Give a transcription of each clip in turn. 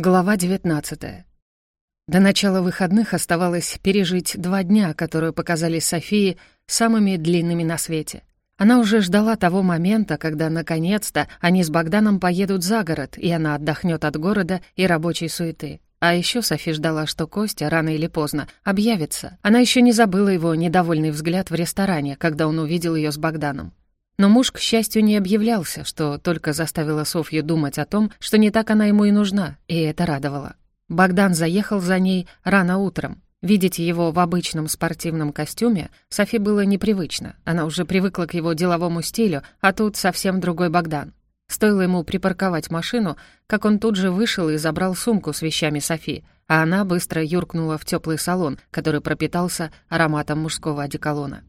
Глава 19. До начала выходных оставалось пережить два дня, которые показались Софии самыми длинными на свете. Она уже ждала того момента, когда, наконец-то, они с Богданом поедут за город, и она отдохнет от города и рабочей суеты. А еще Софи ждала, что Костя рано или поздно объявится. Она еще не забыла его недовольный взгляд в ресторане, когда он увидел ее с Богданом. Но муж, к счастью, не объявлялся, что только заставило Софью думать о том, что не так она ему и нужна, и это радовало. Богдан заехал за ней рано утром. Видеть его в обычном спортивном костюме Софи было непривычно. Она уже привыкла к его деловому стилю, а тут совсем другой Богдан. Стоило ему припарковать машину, как он тут же вышел и забрал сумку с вещами Софи, а она быстро юркнула в теплый салон, который пропитался ароматом мужского одеколона.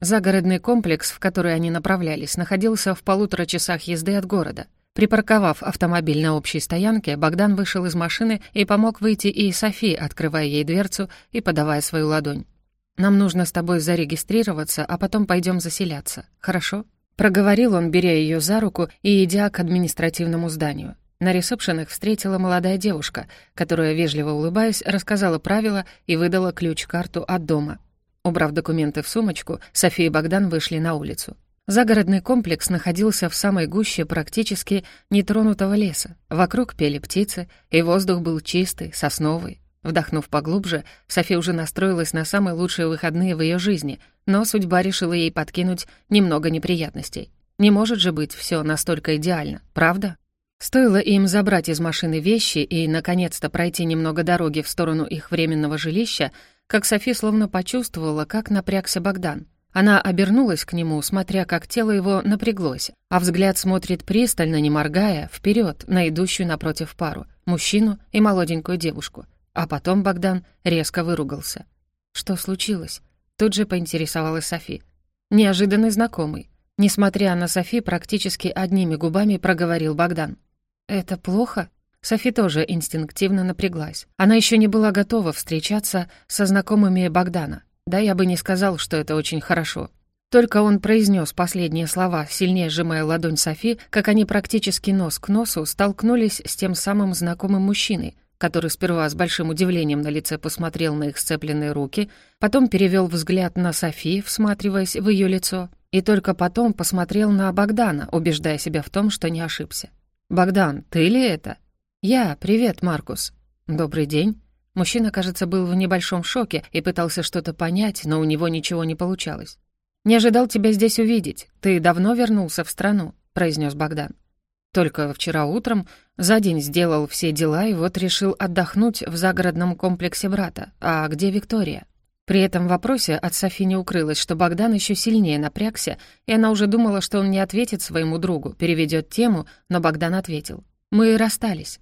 Загородный комплекс, в который они направлялись, находился в полутора часах езды от города. Припарковав автомобиль на общей стоянке, Богдан вышел из машины и помог выйти и Софи, открывая ей дверцу и подавая свою ладонь. «Нам нужно с тобой зарегистрироваться, а потом пойдем заселяться, хорошо?» Проговорил он, беря ее за руку и идя к административному зданию. На ресепшен их встретила молодая девушка, которая, вежливо улыбаясь, рассказала правила и выдала ключ-карту от дома — Убрав документы в сумочку, София и Богдан вышли на улицу. Загородный комплекс находился в самой гуще практически нетронутого леса. Вокруг пели птицы, и воздух был чистый, сосновый. Вдохнув поглубже, София уже настроилась на самые лучшие выходные в ее жизни, но судьба решила ей подкинуть немного неприятностей. Не может же быть все настолько идеально, правда? Стоило им забрать из машины вещи и, наконец-то, пройти немного дороги в сторону их временного жилища, как Софи словно почувствовала, как напрягся Богдан. Она обернулась к нему, смотря, как тело его напряглось, а взгляд смотрит пристально, не моргая, вперед на идущую напротив пару, мужчину и молоденькую девушку. А потом Богдан резко выругался. «Что случилось?» Тут же поинтересовалась Софи. Неожиданный знакомый. Несмотря на Софи, практически одними губами проговорил Богдан. «Это плохо?» Софи тоже инстинктивно напряглась. Она еще не была готова встречаться со знакомыми Богдана. Да, я бы не сказал, что это очень хорошо. Только он произнес последние слова, сильнее сжимая ладонь Софи, как они практически нос к носу столкнулись с тем самым знакомым мужчиной, который сперва с большим удивлением на лице посмотрел на их сцепленные руки, потом перевел взгляд на Софи, всматриваясь в ее лицо, и только потом посмотрел на Богдана, убеждая себя в том, что не ошибся. «Богдан, ты ли это?» «Я. Привет, Маркус». «Добрый день». Мужчина, кажется, был в небольшом шоке и пытался что-то понять, но у него ничего не получалось. «Не ожидал тебя здесь увидеть. Ты давно вернулся в страну», — произнес Богдан. «Только вчера утром за день сделал все дела и вот решил отдохнуть в загородном комплексе брата. А где Виктория?» При этом вопросе от Софи не укрылось, что Богдан еще сильнее напрягся, и она уже думала, что он не ответит своему другу, переведет тему, но Богдан ответил. «Мы расстались».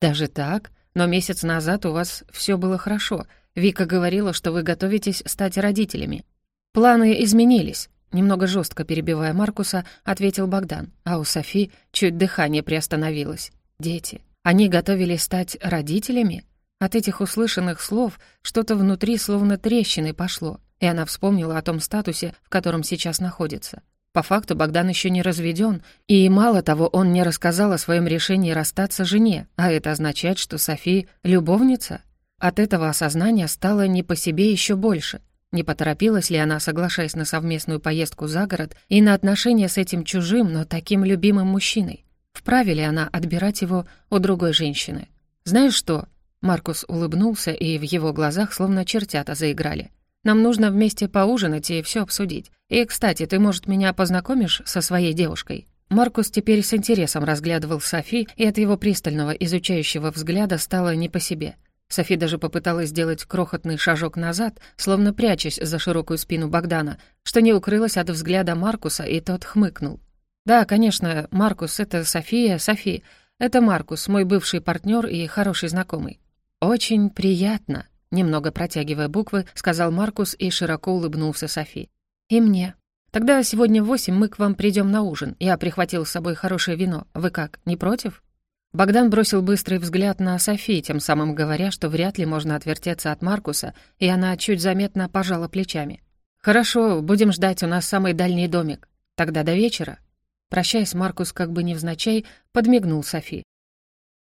«Даже так? Но месяц назад у вас все было хорошо. Вика говорила, что вы готовитесь стать родителями. Планы изменились». Немного жестко перебивая Маркуса, ответил Богдан, а у Софи чуть дыхание приостановилось. «Дети. Они готовились стать родителями?» От этих услышанных слов что-то внутри словно трещины пошло, и она вспомнила о том статусе, в котором сейчас находится. По факту Богдан еще не разведен, и мало того, он не рассказал о своем решении расстаться жене, а это означает, что Софи — любовница. От этого осознания стало не по себе еще больше. Не поторопилась ли она, соглашаясь на совместную поездку за город и на отношения с этим чужим, но таким любимым мужчиной? Вправе ли она отбирать его у другой женщины? «Знаешь что?» Маркус улыбнулся, и в его глазах словно чертята заиграли. Нам нужно вместе поужинать и все обсудить. И, кстати, ты, может, меня познакомишь со своей девушкой?» Маркус теперь с интересом разглядывал Софи, и от его пристального изучающего взгляда стало не по себе. Софи даже попыталась сделать крохотный шажок назад, словно прячась за широкую спину Богдана, что не укрылось от взгляда Маркуса, и тот хмыкнул. «Да, конечно, Маркус — это София, Софи. Это Маркус, мой бывший партнер и хороший знакомый». «Очень приятно», Немного протягивая буквы, сказал Маркус и широко улыбнулся Софи. «И мне. Тогда сегодня в восемь мы к вам придем на ужин. Я прихватил с собой хорошее вино. Вы как, не против?» Богдан бросил быстрый взгляд на Софи, тем самым говоря, что вряд ли можно отвертеться от Маркуса, и она чуть заметно пожала плечами. «Хорошо, будем ждать, у нас самый дальний домик. Тогда до вечера». Прощаясь, Маркус как бы невзначай подмигнул Софи.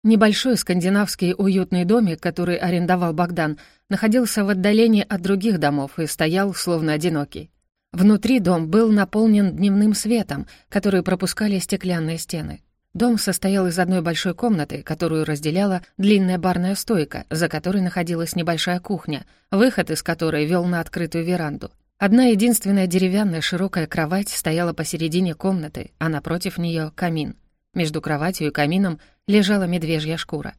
Небольшой скандинавский уютный домик, который арендовал Богдан, находился в отдалении от других домов и стоял словно одинокий. Внутри дом был наполнен дневным светом, который пропускали стеклянные стены. Дом состоял из одной большой комнаты, которую разделяла длинная барная стойка, за которой находилась небольшая кухня, выход из которой вел на открытую веранду. Одна единственная деревянная широкая кровать стояла посередине комнаты, а напротив нее камин. Между кроватью и камином лежала медвежья шкура.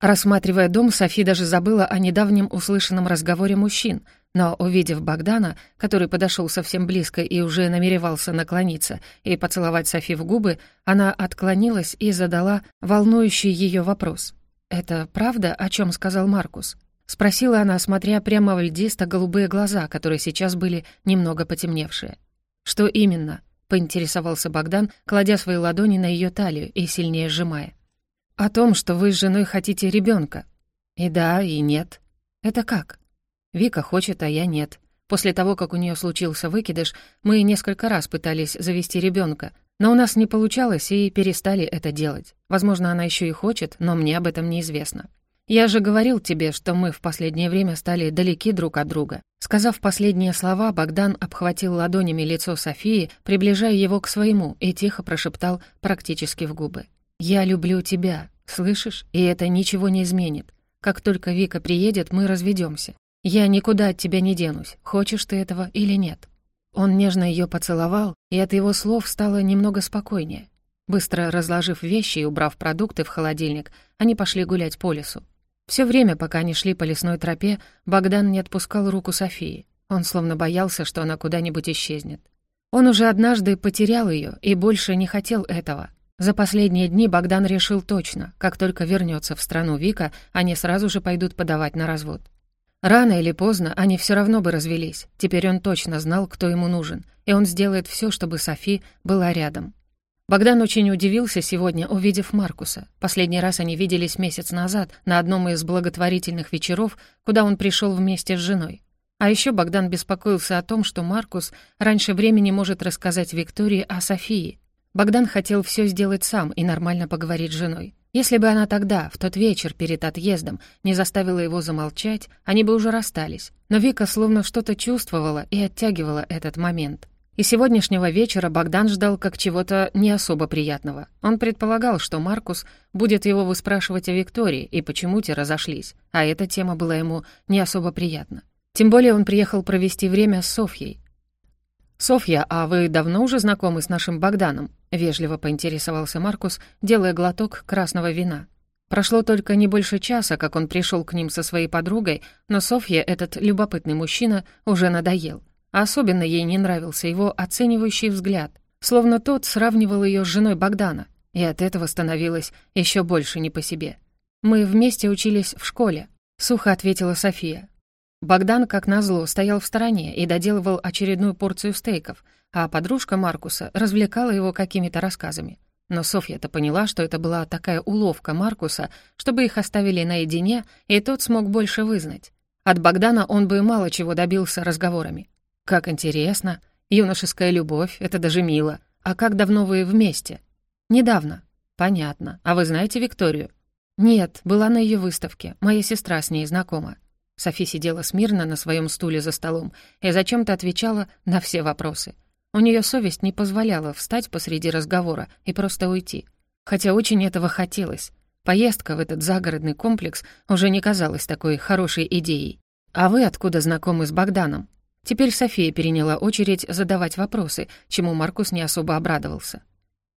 Рассматривая дом, Софи даже забыла о недавнем услышанном разговоре мужчин, но, увидев Богдана, который подошел совсем близко и уже намеревался наклониться и поцеловать Софи в губы, она отклонилась и задала волнующий ее вопрос. «Это правда, о чем сказал Маркус?» Спросила она, смотря прямо в льдисто-голубые глаза, которые сейчас были немного потемневшие. «Что именно?» — поинтересовался Богдан, кладя свои ладони на ее талию и сильнее сжимая. «О том, что вы с женой хотите ребенка. И да, и нет. Это как? Вика хочет, а я нет. После того, как у нее случился выкидыш, мы несколько раз пытались завести ребенка, но у нас не получалось и перестали это делать. Возможно, она еще и хочет, но мне об этом неизвестно. Я же говорил тебе, что мы в последнее время стали далеки друг от друга. Сказав последние слова, Богдан обхватил ладонями лицо Софии, приближая его к своему, и тихо прошептал практически в губы. «Я люблю тебя, слышишь? И это ничего не изменит. Как только Вика приедет, мы разведемся. Я никуда от тебя не денусь, хочешь ты этого или нет». Он нежно ее поцеловал, и от его слов стало немного спокойнее. Быстро разложив вещи и убрав продукты в холодильник, они пошли гулять по лесу. Все время, пока они шли по лесной тропе, Богдан не отпускал руку Софии. Он словно боялся, что она куда-нибудь исчезнет. Он уже однажды потерял ее и больше не хотел этого. За последние дни Богдан решил точно, как только вернется в страну Вика, они сразу же пойдут подавать на развод. Рано или поздно они все равно бы развелись. Теперь он точно знал, кто ему нужен, и он сделает все, чтобы Софи была рядом. Богдан очень удивился сегодня, увидев Маркуса. Последний раз они виделись месяц назад на одном из благотворительных вечеров, куда он пришел вместе с женой. А еще Богдан беспокоился о том, что Маркус раньше времени может рассказать Виктории о Софии, Богдан хотел все сделать сам и нормально поговорить с женой. Если бы она тогда, в тот вечер перед отъездом, не заставила его замолчать, они бы уже расстались. Но Вика словно что-то чувствовала и оттягивала этот момент. И сегодняшнего вечера Богдан ждал как чего-то не особо приятного. Он предполагал, что Маркус будет его выспрашивать о Виктории и почему те разошлись, а эта тема была ему не особо приятна. Тем более он приехал провести время с Софьей. «Софья, а вы давно уже знакомы с нашим Богданом?» — вежливо поинтересовался Маркус, делая глоток красного вина. Прошло только не больше часа, как он пришел к ним со своей подругой, но Софье этот любопытный мужчина уже надоел. особенно ей не нравился его оценивающий взгляд, словно тот сравнивал ее с женой Богдана, и от этого становилось еще больше не по себе. «Мы вместе учились в школе», — сухо ответила София. Богдан, как назло, стоял в стороне и доделывал очередную порцию стейков — а подружка Маркуса развлекала его какими-то рассказами. Но Софья-то поняла, что это была такая уловка Маркуса, чтобы их оставили наедине, и тот смог больше вызнать. От Богдана он бы мало чего добился разговорами. «Как интересно. Юношеская любовь — это даже мило. А как давно вы вместе?» «Недавно». «Понятно. А вы знаете Викторию?» «Нет, была на ее выставке. Моя сестра с ней знакома». Софи сидела смирно на своем стуле за столом и зачем-то отвечала на все вопросы — у нее совесть не позволяла встать посреди разговора и просто уйти. Хотя очень этого хотелось. Поездка в этот загородный комплекс уже не казалась такой хорошей идеей. «А вы откуда знакомы с Богданом?» Теперь София переняла очередь задавать вопросы, чему Маркус не особо обрадовался.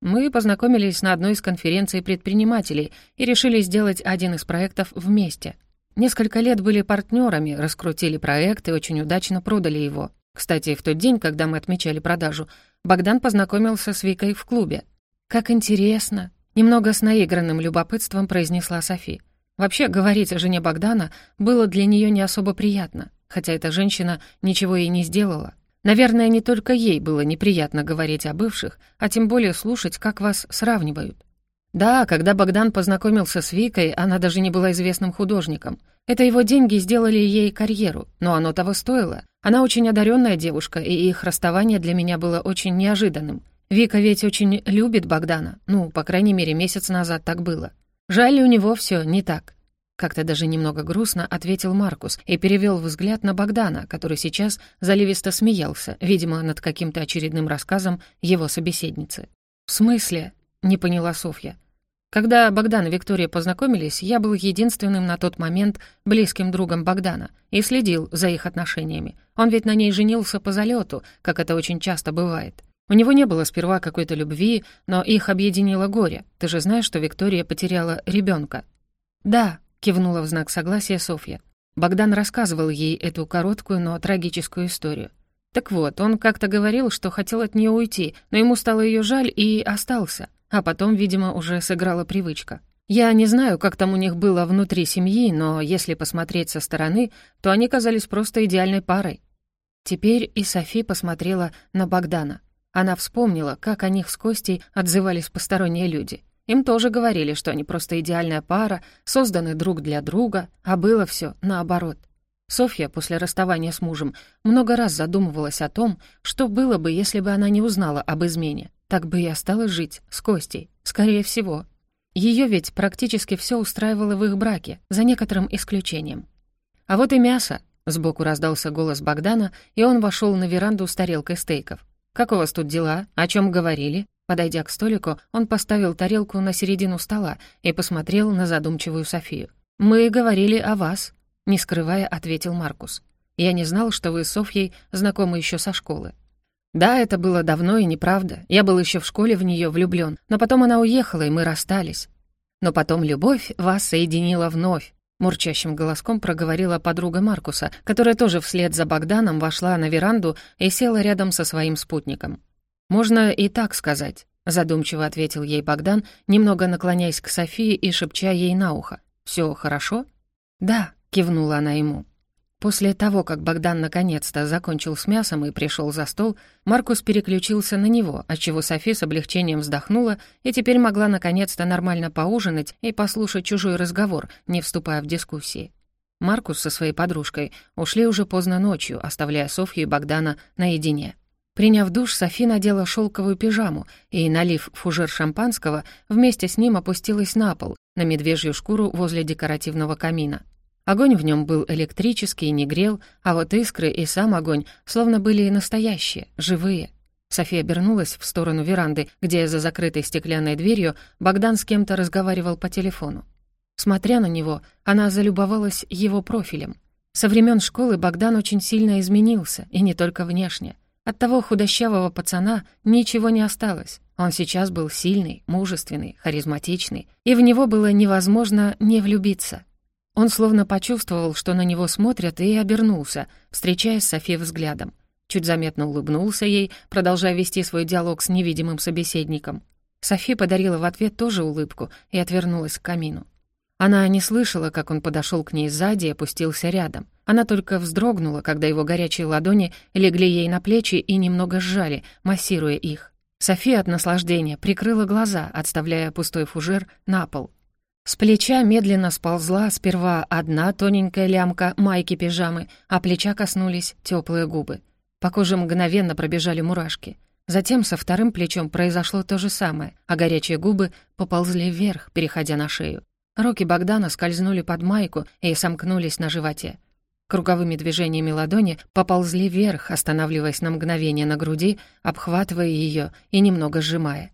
Мы познакомились на одной из конференций предпринимателей и решили сделать один из проектов вместе. Несколько лет были партнерами, раскрутили проект и очень удачно продали его. Кстати, в тот день, когда мы отмечали продажу, Богдан познакомился с Викой в клубе. «Как интересно!» — немного с наигранным любопытством произнесла Софи. Вообще, говорить о жене Богдана было для нее не особо приятно, хотя эта женщина ничего ей не сделала. Наверное, не только ей было неприятно говорить о бывших, а тем более слушать, как вас сравнивают. Да, когда Богдан познакомился с Викой, она даже не была известным художником. Это его деньги сделали ей карьеру, но оно того стоило. Она очень одаренная девушка, и их расставание для меня было очень неожиданным. Вика ведь очень любит Богдана. Ну, по крайней мере, месяц назад так было. Жаль, у него все не так. Как-то даже немного грустно ответил Маркус и перевел взгляд на Богдана, который сейчас заливисто смеялся, видимо, над каким-то очередным рассказом его собеседницы. «В смысле?» — не поняла Софья. Когда Богдан и Виктория познакомились, я был единственным на тот момент близким другом Богдана и следил за их отношениями. Он ведь на ней женился по залету, как это очень часто бывает. У него не было сперва какой-то любви, но их объединило горе. Ты же знаешь, что Виктория потеряла ребенка. «Да», — кивнула в знак согласия Софья. Богдан рассказывал ей эту короткую, но трагическую историю. Так вот, он как-то говорил, что хотел от нее уйти, но ему стало ее жаль и остался. А потом, видимо, уже сыграла привычка. Я не знаю, как там у них было внутри семьи, но если посмотреть со стороны, то они казались просто идеальной парой. Теперь и Софи посмотрела на Богдана. Она вспомнила, как о них с Костей отзывались посторонние люди. Им тоже говорили, что они просто идеальная пара, созданы друг для друга, а было все наоборот. Софья после расставания с мужем много раз задумывалась о том, что было бы, если бы она не узнала об измене. Так бы и осталась жить с Костей, скорее всего. Ее ведь практически все устраивало в их браке, за некоторым исключением. А вот и мясо. Сбоку раздался голос Богдана, и он вошел на веранду с тарелкой стейков. «Как у вас тут дела? О чем говорили?» Подойдя к столику, он поставил тарелку на середину стола и посмотрел на задумчивую Софию. «Мы говорили о вас», — не скрывая, ответил Маркус. «Я не знал, что вы с Софьей знакомы еще со школы. Да, это было давно и неправда. Я был еще в школе в нее влюблен, но потом она уехала, и мы расстались. Но потом любовь вас соединила вновь. Мурчащим голоском проговорила подруга Маркуса, которая тоже вслед за Богданом вошла на веранду и села рядом со своим спутником. «Можно и так сказать», — задумчиво ответил ей Богдан, немного наклоняясь к Софии и шепча ей на ухо. «Все хорошо?» «Да», — кивнула она ему. После того, как Богдан наконец-то закончил с мясом и пришел за стол, Маркус переключился на него, отчего Софи с облегчением вздохнула и теперь могла наконец-то нормально поужинать и послушать чужой разговор, не вступая в дискуссии. Маркус со своей подружкой ушли уже поздно ночью, оставляя Софью и Богдана наедине. Приняв душ, Софи надела шелковую пижаму и, налив фужер шампанского, вместе с ним опустилась на пол, на медвежью шкуру возле декоративного камина. Огонь в нем был электрический и не грел, а вот искры и сам огонь словно были настоящие, живые. София обернулась в сторону веранды, где за закрытой стеклянной дверью Богдан с кем-то разговаривал по телефону. Смотря на него, она залюбовалась его профилем. Со времен школы Богдан очень сильно изменился, и не только внешне. От того худощавого пацана ничего не осталось. Он сейчас был сильный, мужественный, харизматичный, и в него было невозможно не влюбиться. Он словно почувствовал, что на него смотрят, и обернулся, встречаясь с Софи взглядом. Чуть заметно улыбнулся ей, продолжая вести свой диалог с невидимым собеседником. Софи подарила в ответ тоже улыбку и отвернулась к камину. Она не слышала, как он подошел к ней сзади и опустился рядом. Она только вздрогнула, когда его горячие ладони легли ей на плечи и немного сжали, массируя их. София от наслаждения прикрыла глаза, отставляя пустой фужер на пол. С плеча медленно сползла сперва одна тоненькая лямка майки-пижамы, а плеча коснулись теплые губы. По коже мгновенно пробежали мурашки. Затем со вторым плечом произошло то же самое, а горячие губы поползли вверх, переходя на шею. Руки Богдана скользнули под майку и сомкнулись на животе. Круговыми движениями ладони поползли вверх, останавливаясь на мгновение на груди, обхватывая ее и немного сжимая.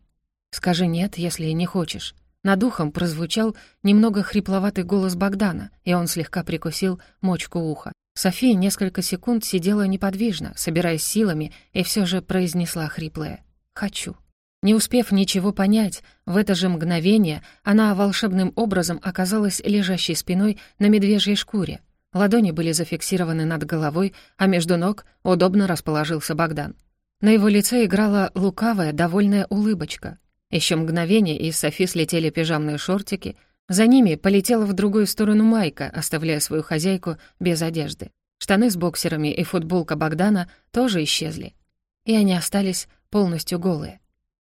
«Скажи нет, если не хочешь». Над ухом прозвучал немного хрипловатый голос Богдана, и он слегка прикусил мочку уха. София несколько секунд сидела неподвижно, собираясь силами, и все же произнесла хриплое «Хочу». Не успев ничего понять, в это же мгновение она волшебным образом оказалась лежащей спиной на медвежьей шкуре. Ладони были зафиксированы над головой, а между ног удобно расположился Богдан. На его лице играла лукавая, довольная улыбочка. Еще мгновение, и Софи слетели пижамные шортики. За ними полетела в другую сторону майка, оставляя свою хозяйку без одежды. Штаны с боксерами и футболка Богдана тоже исчезли. И они остались полностью голые.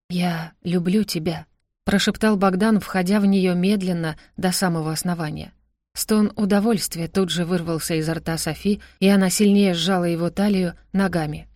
«Я люблю тебя», — прошептал Богдан, входя в нее медленно до самого основания. Стон удовольствия тут же вырвался изо рта Софи, и она сильнее сжала его талию ногами.